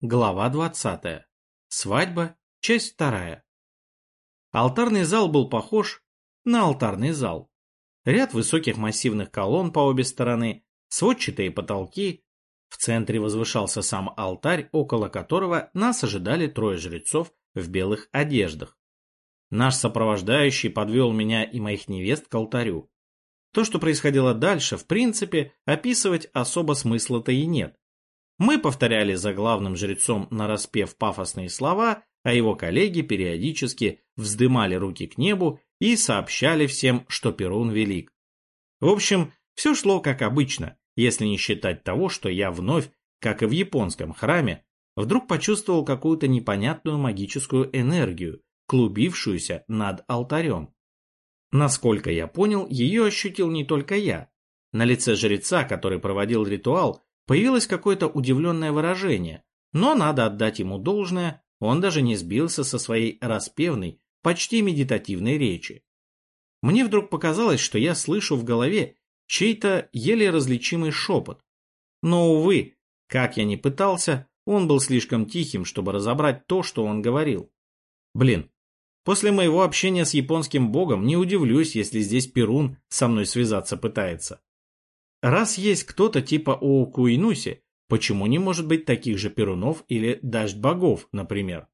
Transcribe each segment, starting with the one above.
Глава 20. Свадьба. Часть вторая. Алтарный зал был похож на алтарный зал. Ряд высоких массивных колонн по обе стороны, сводчатые потолки. В центре возвышался сам алтарь, около которого нас ожидали трое жрецов в белых одеждах. Наш сопровождающий подвел меня и моих невест к алтарю. То, что происходило дальше, в принципе, описывать особо смысла-то и нет. Мы повторяли за главным жрецом нараспев пафосные слова, а его коллеги периодически вздымали руки к небу и сообщали всем, что Перун велик. В общем, все шло как обычно, если не считать того, что я вновь, как и в японском храме, вдруг почувствовал какую-то непонятную магическую энергию, клубившуюся над алтарем. Насколько я понял, ее ощутил не только я. На лице жреца, который проводил ритуал, Появилось какое-то удивленное выражение, но надо отдать ему должное, он даже не сбился со своей распевной, почти медитативной речи. Мне вдруг показалось, что я слышу в голове чей-то еле различимый шепот. Но, увы, как я ни пытался, он был слишком тихим, чтобы разобрать то, что он говорил. Блин, после моего общения с японским богом не удивлюсь, если здесь Перун со мной связаться пытается. Раз есть кто-то типа Оукуинуси, почему не может быть таких же перунов или дождь богов, например?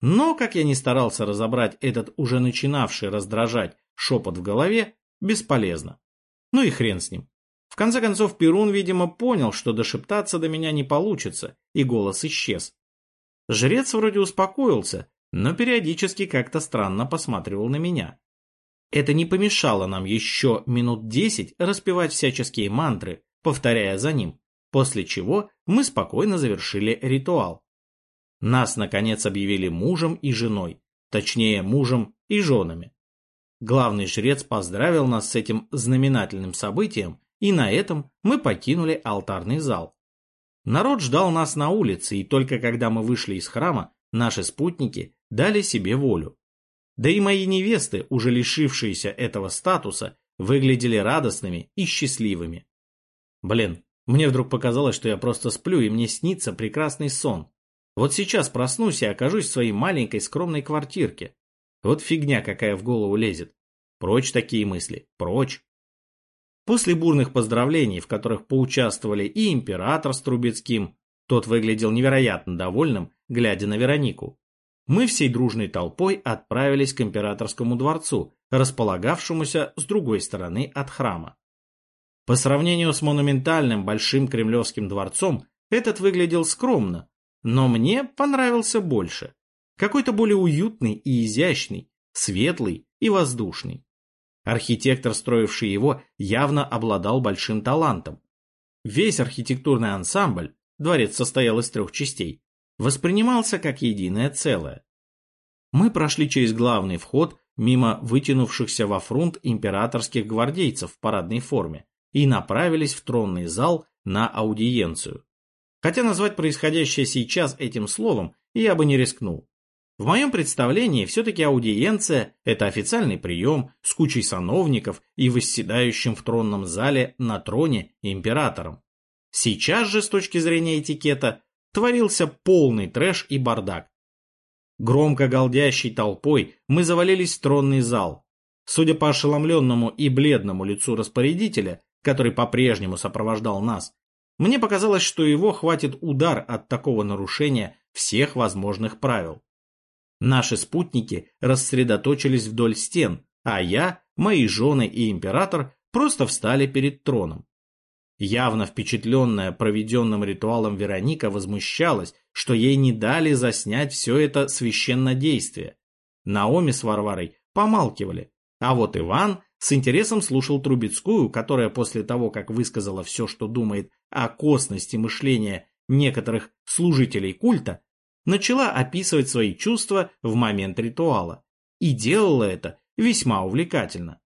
Но, как я не старался разобрать этот уже начинавший раздражать шепот в голове, бесполезно. Ну и хрен с ним. В конце концов, Перун, видимо, понял, что дошептаться до меня не получится, и голос исчез. Жрец вроде успокоился, но периодически как-то странно посматривал на меня. Это не помешало нам еще минут десять распевать всяческие мантры, повторяя за ним, после чего мы спокойно завершили ритуал. Нас, наконец, объявили мужем и женой, точнее, мужем и женами. Главный жрец поздравил нас с этим знаменательным событием, и на этом мы покинули алтарный зал. Народ ждал нас на улице, и только когда мы вышли из храма, наши спутники дали себе волю. Да и мои невесты, уже лишившиеся этого статуса, выглядели радостными и счастливыми. Блин, мне вдруг показалось, что я просто сплю, и мне снится прекрасный сон. Вот сейчас проснусь и окажусь в своей маленькой скромной квартирке. Вот фигня какая в голову лезет. Прочь такие мысли, прочь. После бурных поздравлений, в которых поучаствовали и император с Трубецким, тот выглядел невероятно довольным, глядя на Веронику, мы всей дружной толпой отправились к императорскому дворцу, располагавшемуся с другой стороны от храма. По сравнению с монументальным Большим Кремлевским дворцом, этот выглядел скромно, но мне понравился больше. Какой-то более уютный и изящный, светлый и воздушный. Архитектор, строивший его, явно обладал большим талантом. Весь архитектурный ансамбль, дворец состоял из трех частей, воспринимался как единое целое. Мы прошли через главный вход мимо вытянувшихся во фронт императорских гвардейцев в парадной форме и направились в тронный зал на аудиенцию. Хотя назвать происходящее сейчас этим словом я бы не рискнул. В моем представлении все-таки аудиенция – это официальный прием с кучей сановников и восседающим в тронном зале на троне императором. Сейчас же, с точки зрения этикета, творился полный трэш и бардак. Громко галдящей толпой мы завалились в тронный зал. Судя по ошеломленному и бледному лицу распорядителя, который по-прежнему сопровождал нас, мне показалось, что его хватит удар от такого нарушения всех возможных правил. Наши спутники рассредоточились вдоль стен, а я, мои жены и император просто встали перед троном. Явно впечатленная проведенным ритуалом Вероника возмущалась, что ей не дали заснять все это священное действие. Наоми с Варварой помалкивали, а вот Иван с интересом слушал Трубецкую, которая после того, как высказала все, что думает о косности мышления некоторых служителей культа, начала описывать свои чувства в момент ритуала. И делала это весьма увлекательно.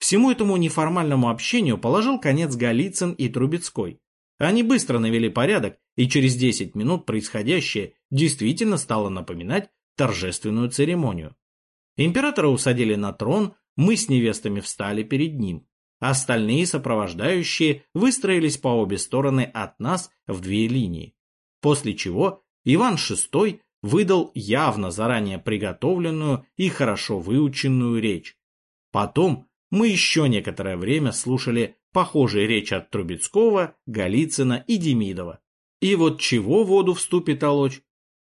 Всему этому неформальному общению положил конец Голицын и Трубецкой. Они быстро навели порядок, и через 10 минут происходящее действительно стало напоминать торжественную церемонию. Императора усадили на трон, мы с невестами встали перед ним. Остальные сопровождающие выстроились по обе стороны от нас в две линии. после чего Иван VI выдал явно заранее приготовленную и хорошо выученную речь. Потом мы еще некоторое время слушали похожие речи от Трубецкого, Голицына и Демидова. И вот чего воду вступит толочь?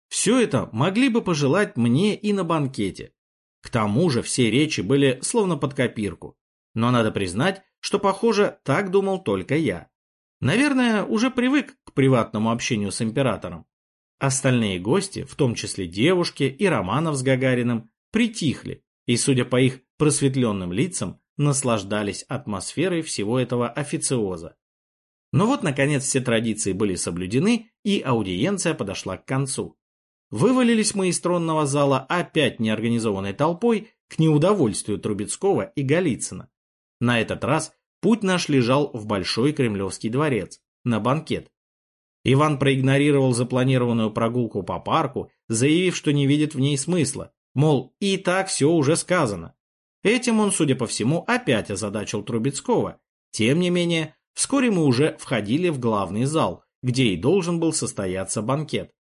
Все это могли бы пожелать мне и на банкете. К тому же все речи были словно под копирку. Но надо признать, что, похоже, так думал только я. Наверное, уже привык к приватному общению с императором. Остальные гости, в том числе девушки и Романов с Гагариным, притихли и, судя по их просветленным лицам, наслаждались атмосферой всего этого официоза. Но вот, наконец, все традиции были соблюдены, и аудиенция подошла к концу. Вывалились мы из тронного зала опять неорганизованной толпой к неудовольствию Трубецкого и Голицына. На этот раз путь наш лежал в Большой Кремлевский дворец, на банкет. Иван проигнорировал запланированную прогулку по парку, заявив, что не видит в ней смысла, мол, и так все уже сказано. Этим он, судя по всему, опять озадачил Трубецкого. Тем не менее, вскоре мы уже входили в главный зал, где и должен был состояться банкет.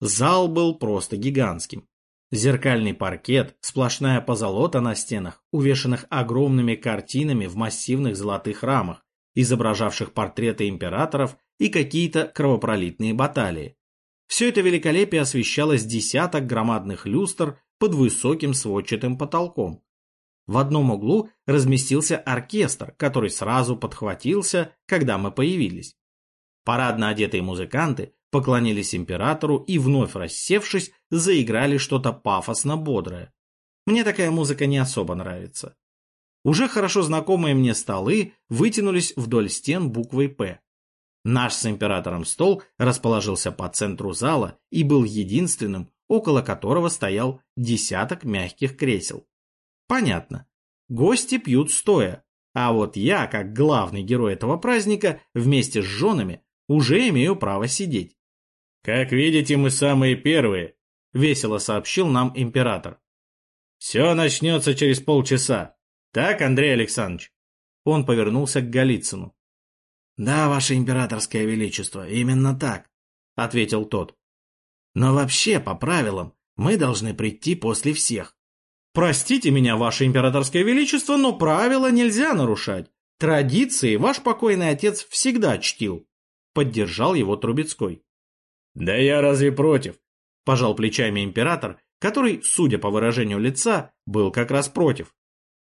Зал был просто гигантским. Зеркальный паркет, сплошная позолота на стенах, увешанных огромными картинами в массивных золотых рамах, изображавших портреты императоров и какие-то кровопролитные баталии. Все это великолепие освещалось десяток громадных люстр под высоким сводчатым потолком. В одном углу разместился оркестр, который сразу подхватился, когда мы появились. Парадно одетые музыканты поклонились императору и, вновь рассевшись, заиграли что-то пафосно-бодрое. Мне такая музыка не особо нравится. Уже хорошо знакомые мне столы вытянулись вдоль стен буквой «П». Наш с императором стол расположился по центру зала и был единственным, около которого стоял десяток мягких кресел. Понятно. Гости пьют стоя, а вот я, как главный герой этого праздника, вместе с женами, уже имею право сидеть. «Как видите, мы самые первые», — весело сообщил нам император. «Все начнется через полчаса. Так, Андрей Александрович?» Он повернулся к Голицыну. «Да, ваше императорское величество, именно так», — ответил тот. «Но вообще, по правилам, мы должны прийти после всех. Простите меня, ваше императорское величество, но правила нельзя нарушать. Традиции ваш покойный отец всегда чтил. Поддержал его Трубецкой. Да я разве против? Пожал плечами император, который, судя по выражению лица, был как раз против.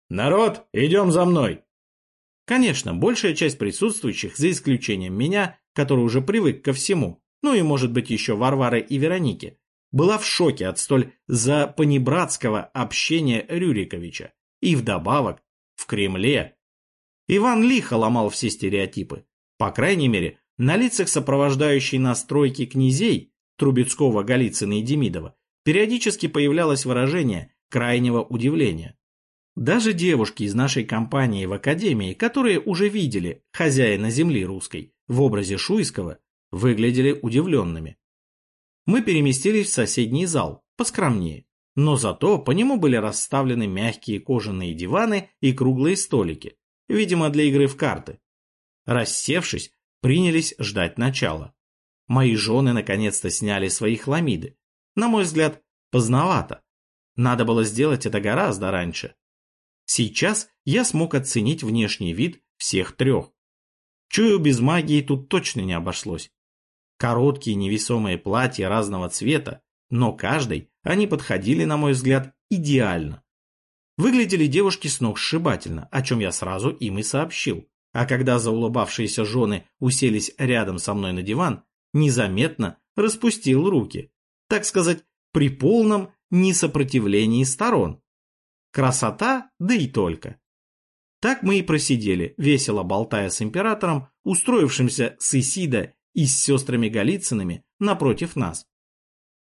Народ, идем за мной. Конечно, большая часть присутствующих, за исключением меня, который уже привык ко всему, ну и, может быть, еще Варвары и Вероники, была в шоке от столь запанибратского общения Рюриковича. И вдобавок, в Кремле. Иван лихо ломал все стереотипы. По крайней мере, на лицах сопровождающей настройки князей Трубецкого, Голицына и Демидова периодически появлялось выражение крайнего удивления. Даже девушки из нашей компании в академии, которые уже видели хозяина земли русской в образе Шуйского, выглядели удивленными мы переместились в соседний зал, поскромнее. Но зато по нему были расставлены мягкие кожаные диваны и круглые столики, видимо, для игры в карты. Рассевшись, принялись ждать начала. Мои жены наконец-то сняли свои хламиды. На мой взгляд, поздновато. Надо было сделать это гораздо раньше. Сейчас я смог оценить внешний вид всех трех. Чую, без магии тут точно не обошлось. Короткие невесомые платья разного цвета, но каждой они подходили, на мой взгляд, идеально. Выглядели девушки с ног сшибательно, о чем я сразу им и сообщил. А когда заулыбавшиеся жены уселись рядом со мной на диван, незаметно распустил руки. Так сказать, при полном несопротивлении сторон. Красота, да и только. Так мы и просидели, весело болтая с императором, устроившимся с Исида и с сестрами Голицынами напротив нас.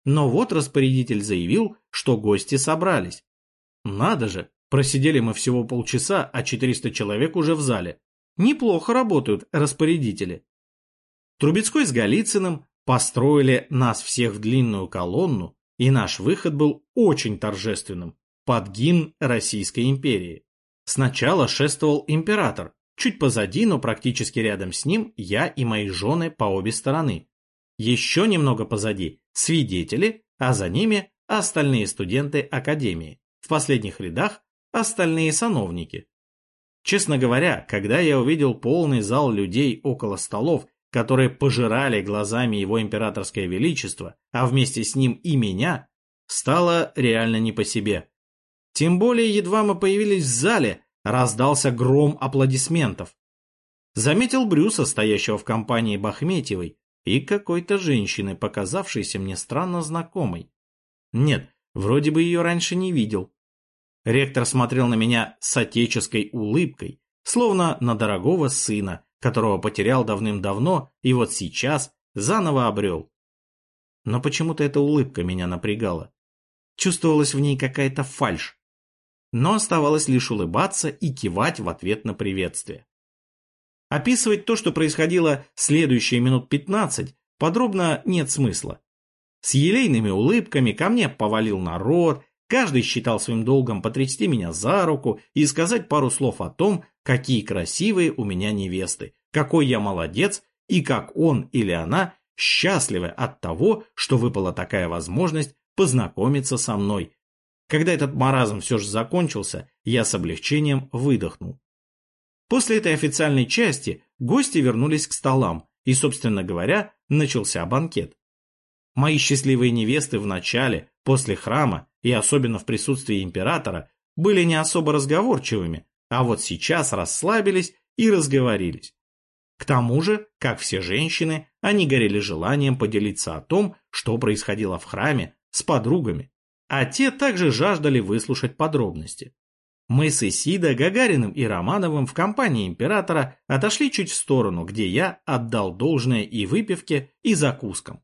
Но вот распорядитель заявил, что гости собрались. Надо же, просидели мы всего полчаса, а 400 человек уже в зале. Неплохо работают распорядители. Трубецкой с Голицыным построили нас всех в длинную колонну, и наш выход был очень торжественным, под гимн Российской империи. Сначала шествовал император, Чуть позади, но практически рядом с ним, я и мои жены по обе стороны. еще немного позади – свидетели, а за ними – остальные студенты академии. В последних рядах – остальные сановники. Честно говоря, когда я увидел полный зал людей около столов, которые пожирали глазами его императорское величество, а вместе с ним и меня, стало реально не по себе. Тем более, едва мы появились в зале, раздался гром аплодисментов. Заметил Брюса, стоящего в компании Бахметьевой, и какой-то женщины, показавшейся мне странно знакомой. Нет, вроде бы ее раньше не видел. Ректор смотрел на меня с отеческой улыбкой, словно на дорогого сына, которого потерял давным-давно и вот сейчас заново обрел. Но почему-то эта улыбка меня напрягала. Чувствовалась в ней какая-то фальшь. Но оставалось лишь улыбаться и кивать в ответ на приветствие. Описывать то, что происходило следующие минут пятнадцать, подробно нет смысла. С елейными улыбками ко мне повалил народ, Каждый считал своим долгом потрясти меня за руку и сказать пару слов о том, какие красивые у меня невесты, какой я молодец и как он или она счастливы от того, что выпала такая возможность познакомиться со мной. Когда этот маразм все же закончился, я с облегчением выдохнул. После этой официальной части гости вернулись к столам, и, собственно говоря, начался банкет. Мои счастливые невесты в начале, после храма и особенно в присутствии императора, были не особо разговорчивыми, а вот сейчас расслабились и разговорились. К тому же, как все женщины, они горели желанием поделиться о том, что происходило в храме, с подругами, а те также жаждали выслушать подробности. Мы с Исидо, Гагариным и Романовым в компании императора отошли чуть в сторону, где я отдал должное и выпивке, и закускам.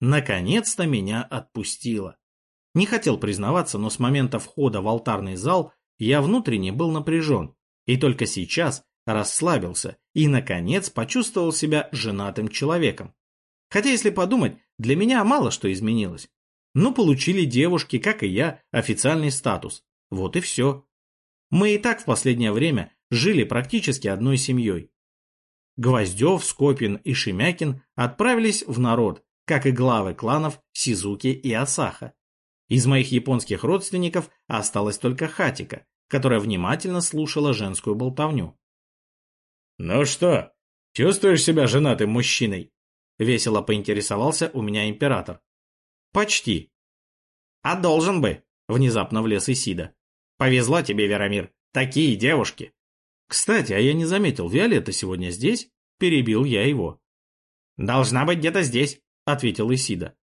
Наконец-то меня отпустило. Не хотел признаваться, но с момента входа в алтарный зал я внутренне был напряжен, и только сейчас расслабился и, наконец, почувствовал себя женатым человеком. Хотя, если подумать, для меня мало что изменилось. Ну, получили девушки, как и я, официальный статус. Вот и все. Мы и так в последнее время жили практически одной семьей. Гвоздев, Скопин и Шемякин отправились в народ, как и главы кланов Сизуки и Асаха. Из моих японских родственников осталась только Хатика, которая внимательно слушала женскую болтовню. «Ну что, чувствуешь себя женатым мужчиной?» — весело поинтересовался у меня император. «Почти». «А должен бы», — внезапно влез Исида. «Повезло тебе, Верамир, такие девушки». «Кстати, а я не заметил, Виолетта сегодня здесь?» Перебил я его. «Должна быть где-то здесь», — ответил Исида.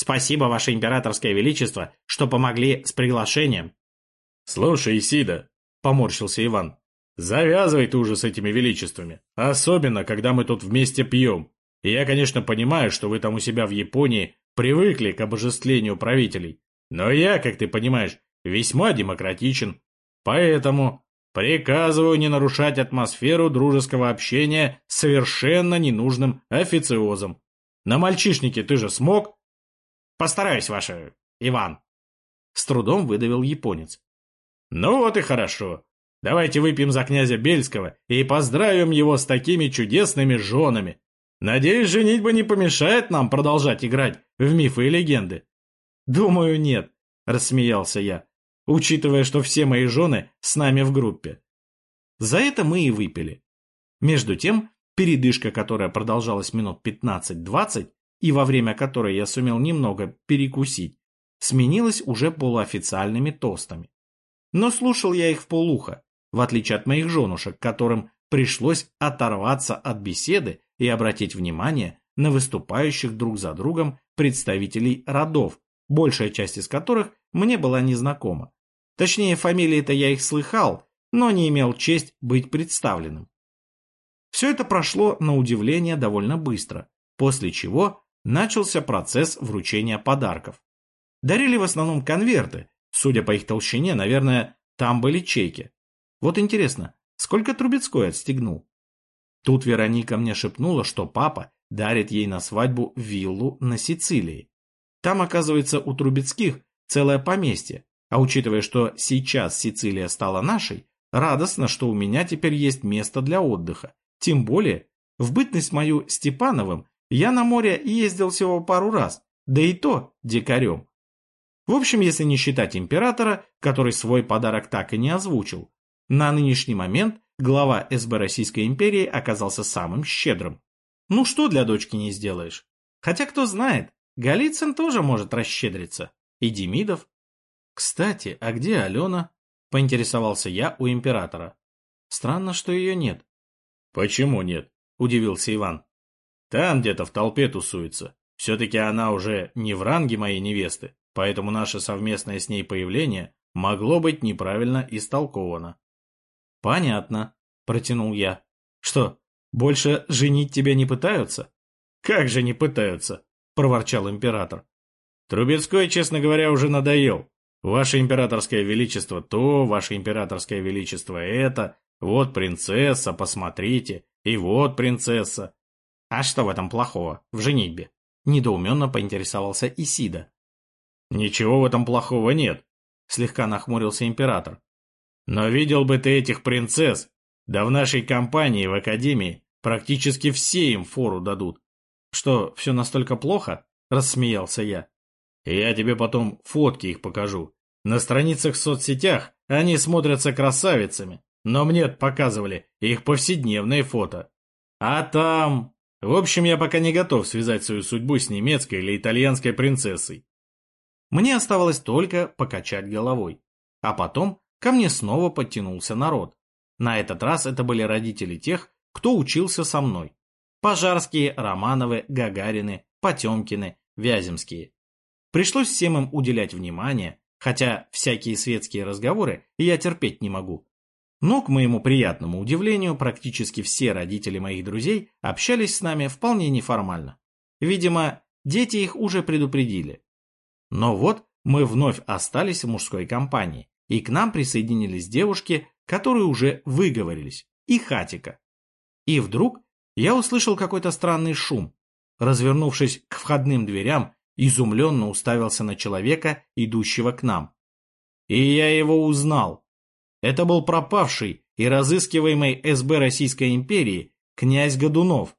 Спасибо, Ваше Императорское Величество, что помогли с приглашением. Слушай, Исида, поморщился Иван, завязывай ты уже с этими величествами. Особенно, когда мы тут вместе пьем. Я, конечно, понимаю, что вы там у себя в Японии привыкли к обожествлению правителей. Но я, как ты понимаешь, весьма демократичен. Поэтому приказываю не нарушать атмосферу дружеского общения совершенно ненужным официозом. На мальчишнике ты же смог? Постараюсь, ваше... Иван. С трудом выдавил японец. Ну вот и хорошо. Давайте выпьем за князя Бельского и поздравим его с такими чудесными женами. Надеюсь, женитьба не помешает нам продолжать играть в мифы и легенды. Думаю, нет, рассмеялся я, учитывая, что все мои жены с нами в группе. За это мы и выпили. Между тем, передышка, которая продолжалась минут 15-20, и во время которой я сумел немного перекусить, сменилась уже полуофициальными тостами. Но слушал я их в полухо, в отличие от моих женушек, которым пришлось оторваться от беседы и обратить внимание на выступающих друг за другом представителей родов, большая часть из которых мне была незнакома. Точнее, фамилии-то я их слыхал, но не имел честь быть представленным. Все это прошло, на удивление, довольно быстро, после чего начался процесс вручения подарков. Дарили в основном конверты, судя по их толщине, наверное, там были чеки. Вот интересно, сколько Трубецкой отстегнул? Тут Вероника мне шепнула, что папа дарит ей на свадьбу виллу на Сицилии. Там, оказывается, у Трубецких целое поместье, а учитывая, что сейчас Сицилия стала нашей, радостно, что у меня теперь есть место для отдыха. Тем более, в бытность мою Степановым Я на море ездил всего пару раз, да и то дикарем. В общем, если не считать императора, который свой подарок так и не озвучил, на нынешний момент глава СБ Российской империи оказался самым щедрым. Ну что для дочки не сделаешь? Хотя кто знает, Голицын тоже может расщедриться. И Демидов. Кстати, а где Алена? Поинтересовался я у императора. Странно, что ее нет. Почему нет? Удивился Иван. Там где-то в толпе тусуется. Все-таки она уже не в ранге моей невесты, поэтому наше совместное с ней появление могло быть неправильно истолковано. Понятно, протянул я. Что, больше женить тебя не пытаются? Как же не пытаются, проворчал император. Трубецкой, честно говоря, уже надоел. Ваше императорское величество то, ваше императорское величество это, вот принцесса, посмотрите, и вот принцесса. А что в этом плохого, в женитьбе? Недоуменно поинтересовался Исида. Ничего в этом плохого нет, слегка нахмурился император. Но видел бы ты этих принцесс, да в нашей компании, в академии, практически все им фору дадут. Что, все настолько плохо? Рассмеялся я. Я тебе потом фотки их покажу. На страницах в соцсетях они смотрятся красавицами, но мне показывали их повседневные фото. А там... В общем, я пока не готов связать свою судьбу с немецкой или итальянской принцессой. Мне оставалось только покачать головой. А потом ко мне снова подтянулся народ. На этот раз это были родители тех, кто учился со мной. Пожарские, Романовы, Гагарины, Потемкины, Вяземские. Пришлось всем им уделять внимание, хотя всякие светские разговоры я терпеть не могу. Но, к моему приятному удивлению, практически все родители моих друзей общались с нами вполне неформально. Видимо, дети их уже предупредили. Но вот мы вновь остались в мужской компании, и к нам присоединились девушки, которые уже выговорились, и Хатика. И вдруг я услышал какой-то странный шум. Развернувшись к входным дверям, изумленно уставился на человека, идущего к нам. И я его узнал. Это был пропавший и разыскиваемый СБ Российской империи князь Годунов.